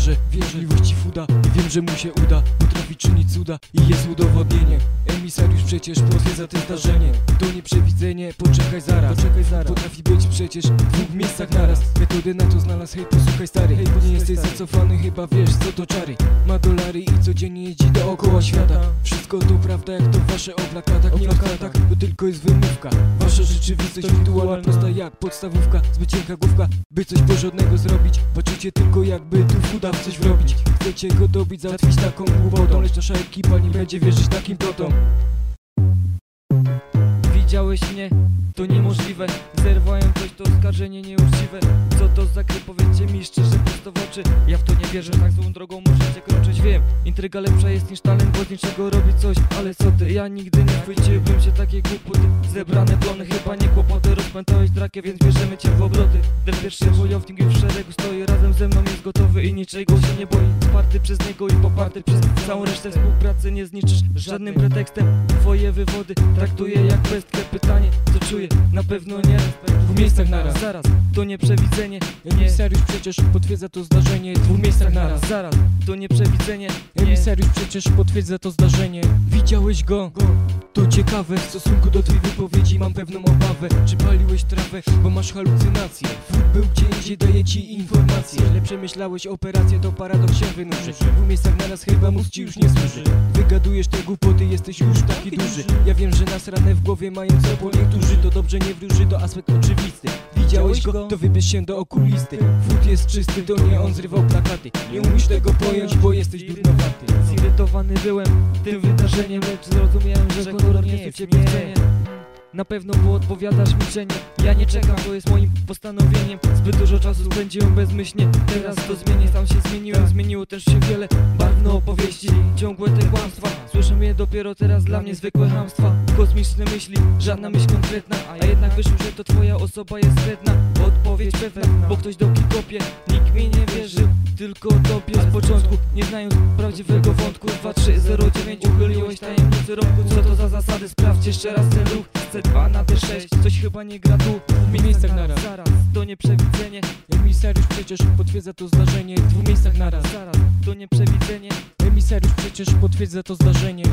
wierzę, wierzę. Miłości Fuda wiem, że mu się uda. Potrafi czynić cuda i jest udowodnienie. Emisariusz przecież potwierdza to zdarzenie. To nieprzewidzenie, poczekaj zaraz. Poczekaj zaraz. Potrafi być przecież w dwóch miejscach naraz. Metody na to znalazł, hej posłuchaj stary. Hej, nie jesteś zacofany, chyba wiesz co to czary. Ma dolary i codziennie jeździ dookoła świata. Wszystko to prawda jak to wasze o plakatach Nie kartach, to tylko jest wymówka. Wasza rzeczywistość wirtualna prosta jak podstawówka Zbyt cienka główka, by coś porządnego zrobić Patrzycie tylko jakby tu w coś wrobić. Chcecie go dobić, załatwić taką głupotą Lecz nasza ekipa nie będzie wierzyć takim plotom Widziałeś mnie? To niemożliwe Zerwałem oskarżenie nieuczciwe. Co to za gry? Powiedzcie mi szczerze prosto w oczy. Ja w to nie wierzę, tak złą drogą możecie kroczyć. Wiem, intryga lepsza jest niż talent Bo z niczego robić coś, ale co ty? Ja nigdy nie chwyciłbym się takiej głupoty. Zebrane plony, chyba nie kłopoty. Rozpętałeś drakę, więc bierzemy cię w obroty. Ten pierwszy wojownik już w szeregu stoi. Razem ze mną jest gotowy i niczego się nie boi. Wsparty przez niego i poparty przez całą resztę współpracy Nie zniszczysz żadnym pretekstem. Twoje wywody traktuję jak pestkę. Pytanie, co czuję? Na pewno nie. W miejscach naraz Zaraz, to nie przewidzenie Nie, Emisariusz przecież potwierdza to zdarzenie W dwóch miejscach naraz. zaraz, to nie przewidzenie Nie, Emisariusz przecież potwierdza to zdarzenie. Widziałeś go? To ciekawe, w stosunku do twojej wypowiedzi mam pewną obawę. Czy paliłeś trawę, bo masz halucynacje? Był gdzie indziej, daje ci informacje. Źle przemyślałeś operację, to paradoks się wynurzy W miejscach naraz chyba mózg ci już nie służy. Wygadujesz te głupoty, jesteś już taki duży. Ja wiem, że nas ranę w głowie mają co po niektórzy. To dobrze nie wróży, to aspekt oczywisty Widziałeś go? To wybierz się do okulisty. Wód jest czysty, to nie on zrywał plakaty. Nie umiesz tego pojąć, bo jesteś durnowaty. Zirytowany byłem tym wydarzeniem Lecz zrozumiałem, że kolor nie jest ciebie na pewno, bo odpowiadasz milczenie Ja nie czekam, to jest moim postanowieniem. Zbyt dużo czasu spędziłem bezmyślnie. Teraz to zmienię, sam się zmieniłem Zmieniło też się wiele barwne opowieści. Ciągłe te dopiero teraz dla mnie zwykłe hamstwa Kosmiczne myśli, żadna myśl konkretna. A jednak wyszło, że to twoja osoba jest wredna Odpowiedź pewna, bo ktoś doki kopie. Nikt mi nie wierzy, tylko tobie. Z początku Nie znając prawdziwego wątku 2309 uchyliłeś tajemnicę roku. Co to za zasady? Sprawdź jeszcze raz ten ruch. C2 na D6, coś chyba nie gra tu. W miejscach naraz. Zaraz, to nie przewidzenie Emisariusz przecież potwierdza to zdarzenie W dwóch miejscach naraz. Zaraz, to nie przewidzenie Emisariusz przecież potwierdza to zdarzenie